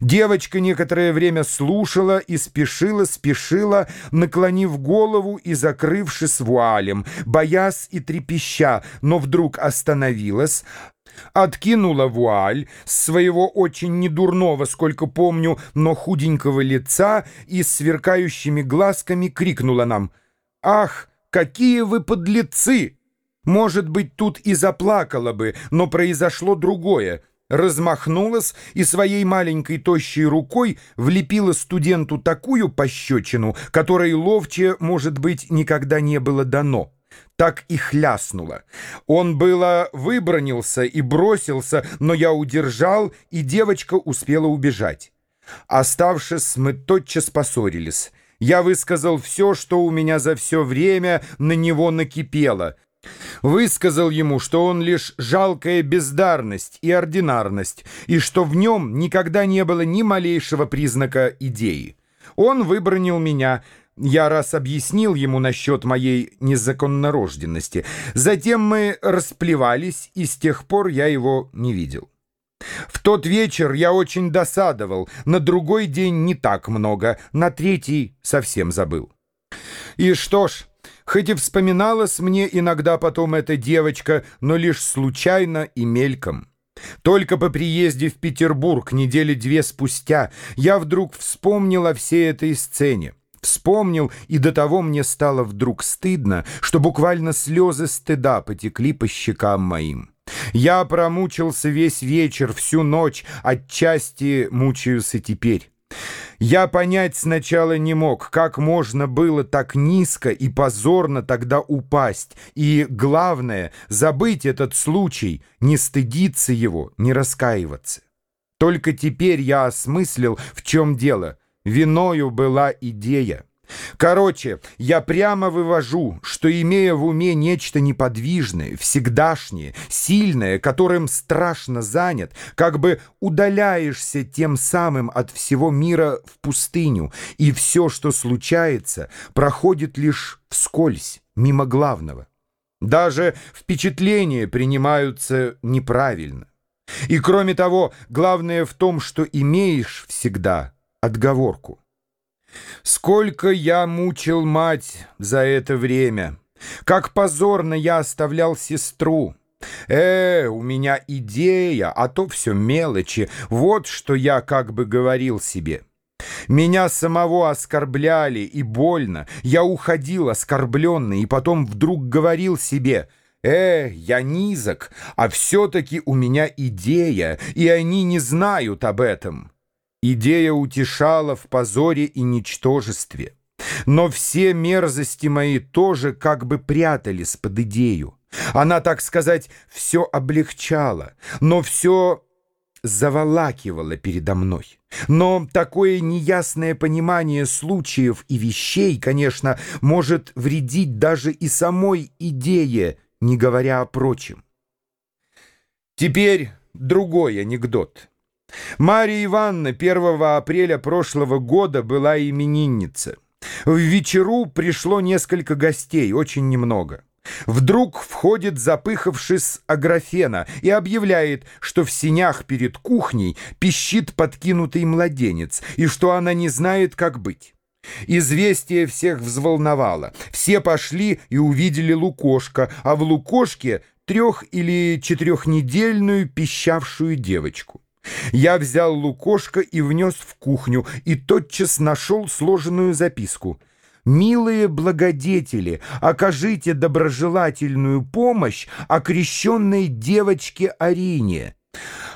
Девочка некоторое время слушала и спешила, спешила, наклонив голову и закрывшись вуалем, боясь и трепеща, но вдруг остановилась, откинула вуаль с своего очень недурного, сколько помню, но худенького лица и с сверкающими глазками крикнула нам «Ах, какие вы подлецы!» Может быть, тут и заплакала бы, но произошло другое — размахнулась и своей маленькой тощей рукой влепила студенту такую пощечину, которой ловче, может быть, никогда не было дано. Так и хляснула. Он было выбронился и бросился, но я удержал, и девочка успела убежать. Оставшись, мы тотчас поссорились. Я высказал все, что у меня за все время на него накипело — Высказал ему, что он лишь жалкая бездарность и ординарность, и что в нем никогда не было ни малейшего признака идеи. Он выбронил меня, я раз объяснил ему насчет моей незаконнорожденности. Затем мы расплевались, и с тех пор я его не видел. В тот вечер я очень досадовал, на другой день не так много, на третий совсем забыл. И что ж, Хоть и вспоминалась мне иногда потом эта девочка, но лишь случайно и мельком. Только по приезде в Петербург недели две спустя я вдруг вспомнил о всей этой сцене. Вспомнил, и до того мне стало вдруг стыдно, что буквально слезы стыда потекли по щекам моим. Я промучился весь вечер, всю ночь, отчасти мучаюсь и теперь. Я понять сначала не мог, как можно было так низко и позорно тогда упасть, и, главное, забыть этот случай, не стыдиться его, не раскаиваться. Только теперь я осмыслил, в чем дело. Виною была идея. Короче, я прямо вывожу, что, имея в уме нечто неподвижное, всегдашнее, сильное, которым страшно занят, как бы удаляешься тем самым от всего мира в пустыню, и все, что случается, проходит лишь вскользь, мимо главного. Даже впечатления принимаются неправильно. И кроме того, главное в том, что имеешь всегда отговорку. Сколько я мучил мать за это время! Как позорно я оставлял сестру! Э, у меня идея, а то все мелочи. Вот что я как бы говорил себе. Меня самого оскорбляли, и больно. Я уходил оскорбленный, и потом вдруг говорил себе... «Э, я низок, а все-таки у меня идея, и они не знают об этом». Идея утешала в позоре и ничтожестве. Но все мерзости мои тоже как бы прятались под идею. Она, так сказать, все облегчала, но все заволакивала передо мной. Но такое неясное понимание случаев и вещей, конечно, может вредить даже и самой идее, не говоря о прочем. Теперь другой анекдот. Мария Ивановна 1 апреля прошлого года была именинница. В вечеру пришло несколько гостей, очень немного. Вдруг входит запыхавшись Аграфена и объявляет, что в синях перед кухней пищит подкинутый младенец и что она не знает, как быть. Известие всех взволновало. Все пошли и увидели лукошко, а в лукошке трех- или четырехнедельную пищавшую девочку. Я взял лукошко и внес в кухню, и тотчас нашел сложенную записку. «Милые благодетели, окажите доброжелательную помощь окрещенной девочке Арине,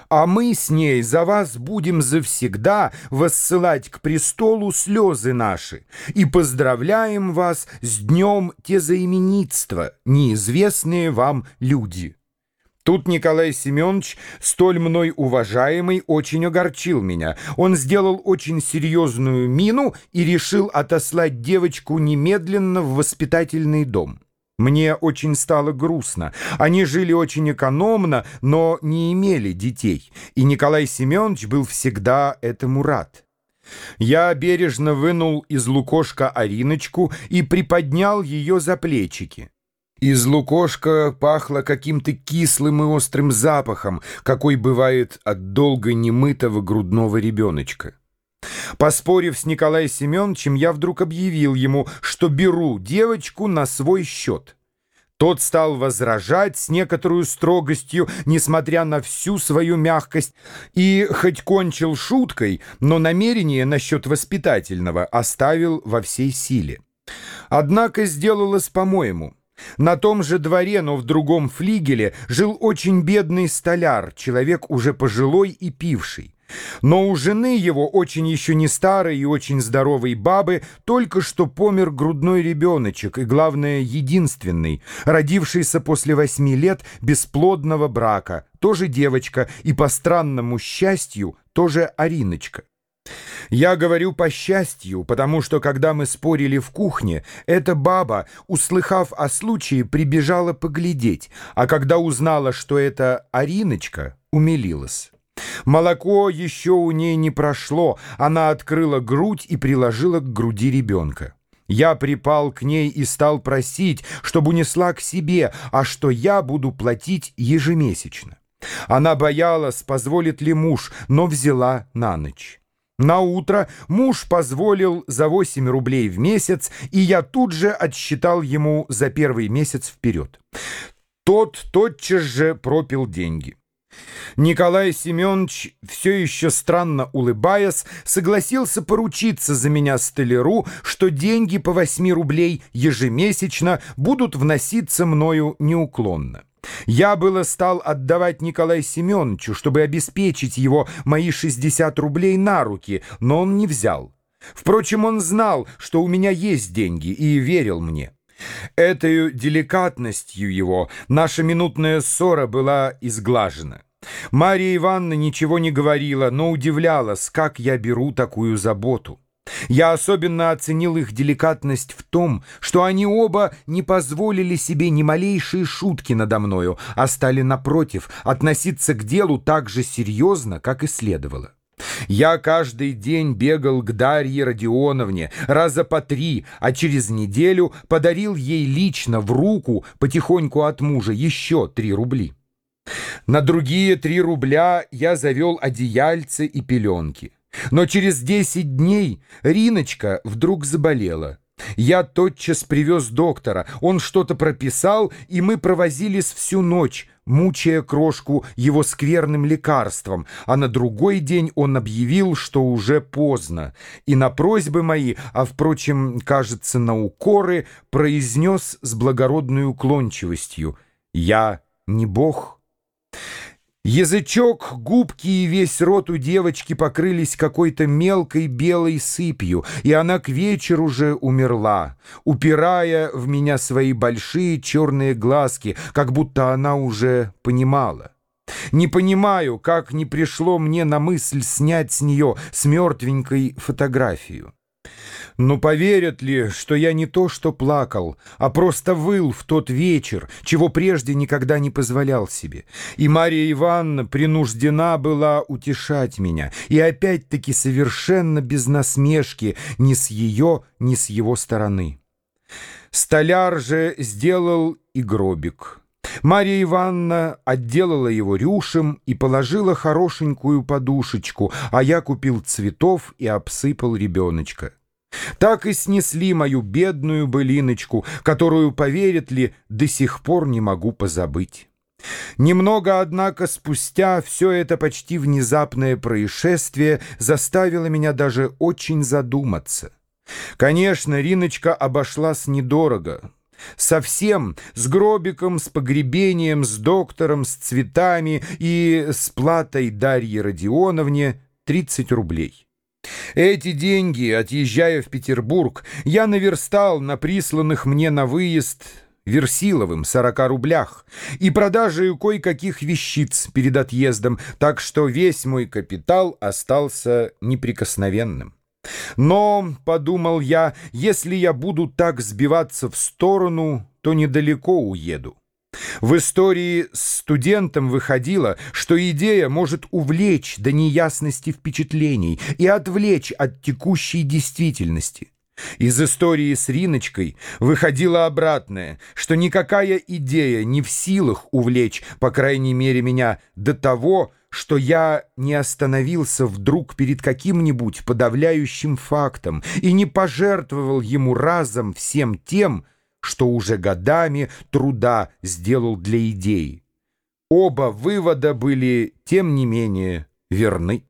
а мы с ней за вас будем завсегда воссылать к престолу слезы наши и поздравляем вас с днем тезаименитства, неизвестные вам люди». Тут Николай Семенович, столь мной уважаемый, очень огорчил меня. Он сделал очень серьезную мину и решил отослать девочку немедленно в воспитательный дом. Мне очень стало грустно. Они жили очень экономно, но не имели детей, и Николай Семенович был всегда этому рад. Я бережно вынул из лукошка Ариночку и приподнял ее за плечики. Из лукошка пахло каким-то кислым и острым запахом, какой бывает от долго немытого грудного ребеночка. Поспорив с Николаем Семеновичем, я вдруг объявил ему, что беру девочку на свой счет. Тот стал возражать с некоторой строгостью, несмотря на всю свою мягкость, и хоть кончил шуткой, но намерение насчет воспитательного оставил во всей силе. Однако сделалось по-моему. На том же дворе, но в другом флигеле, жил очень бедный столяр, человек уже пожилой и пивший. Но у жены его, очень еще не старой и очень здоровой бабы, только что помер грудной ребеночек, и, главное, единственный, родившийся после восьми лет бесплодного брака, тоже девочка, и по странному счастью, тоже Ариночка. Я говорю по счастью, потому что, когда мы спорили в кухне, эта баба, услыхав о случае, прибежала поглядеть, а когда узнала, что это Ариночка, умилилась. Молоко еще у ней не прошло, она открыла грудь и приложила к груди ребенка. Я припал к ней и стал просить, чтобы унесла к себе, а что я буду платить ежемесячно. Она боялась, позволит ли муж, но взяла на ночь. На утро муж позволил за 8 рублей в месяц, и я тут же отсчитал ему за первый месяц вперед. Тот тотчас же пропил деньги. Николай Семенович, все еще странно улыбаясь, согласился поручиться за меня столяру, что деньги по 8 рублей ежемесячно будут вноситься мною неуклонно. Я было стал отдавать Николаю Семеновичу, чтобы обеспечить его мои 60 рублей на руки, но он не взял. Впрочем, он знал, что у меня есть деньги, и верил мне. Этой деликатностью его наша минутная ссора была изглажена. Мария Ивановна ничего не говорила, но удивлялась, как я беру такую заботу. Я особенно оценил их деликатность в том, что они оба не позволили себе ни малейшие шутки надо мною, а стали, напротив, относиться к делу так же серьезно, как и следовало. Я каждый день бегал к Дарье Родионовне раза по три, а через неделю подарил ей лично в руку потихоньку от мужа еще три рубли. На другие три рубля я завел одеяльце и пеленки. Но через десять дней Риночка вдруг заболела. Я тотчас привез доктора, он что-то прописал, и мы провозились всю ночь, мучая крошку его скверным лекарством, а на другой день он объявил, что уже поздно, и на просьбы мои, а, впрочем, кажется, на укоры, произнес с благородной уклончивостью «Я не бог». Язычок, губки и весь рот у девочки покрылись какой-то мелкой белой сыпью, и она к вечеру уже умерла, упирая в меня свои большие черные глазки, как будто она уже понимала. Не понимаю, как не пришло мне на мысль снять с нее с мертвенькой фотографию. Но поверят ли, что я не то что плакал, а просто выл в тот вечер, чего прежде никогда не позволял себе? И Мария Ивановна принуждена была утешать меня, и опять-таки совершенно без насмешки ни с ее, ни с его стороны. Столяр же сделал и гробик. Марья Ивановна отделала его рюшем и положила хорошенькую подушечку, а я купил цветов и обсыпал ребеночка. Так и снесли мою бедную былиночку, которую, поверят ли, до сих пор не могу позабыть. Немного, однако, спустя все это почти внезапное происшествие заставило меня даже очень задуматься. Конечно, Риночка обошлась недорого. Совсем, с гробиком, с погребением, с доктором, с цветами и с платой Дарье Родионовне 30 рублей. Эти деньги, отъезжая в Петербург, я наверстал на присланных мне на выезд Версиловым 40 рублях и продажей кое-каких вещиц перед отъездом, так что весь мой капитал остался неприкосновенным. Но, — подумал я, — если я буду так сбиваться в сторону, то недалеко уеду. В истории с студентом выходило, что идея может увлечь до неясности впечатлений и отвлечь от текущей действительности. Из истории с Риночкой выходило обратное, что никакая идея не в силах увлечь, по крайней мере, меня до того, что я не остановился вдруг перед каким-нибудь подавляющим фактом и не пожертвовал ему разом всем тем, что уже годами труда сделал для идеи. Оба вывода были, тем не менее, верны.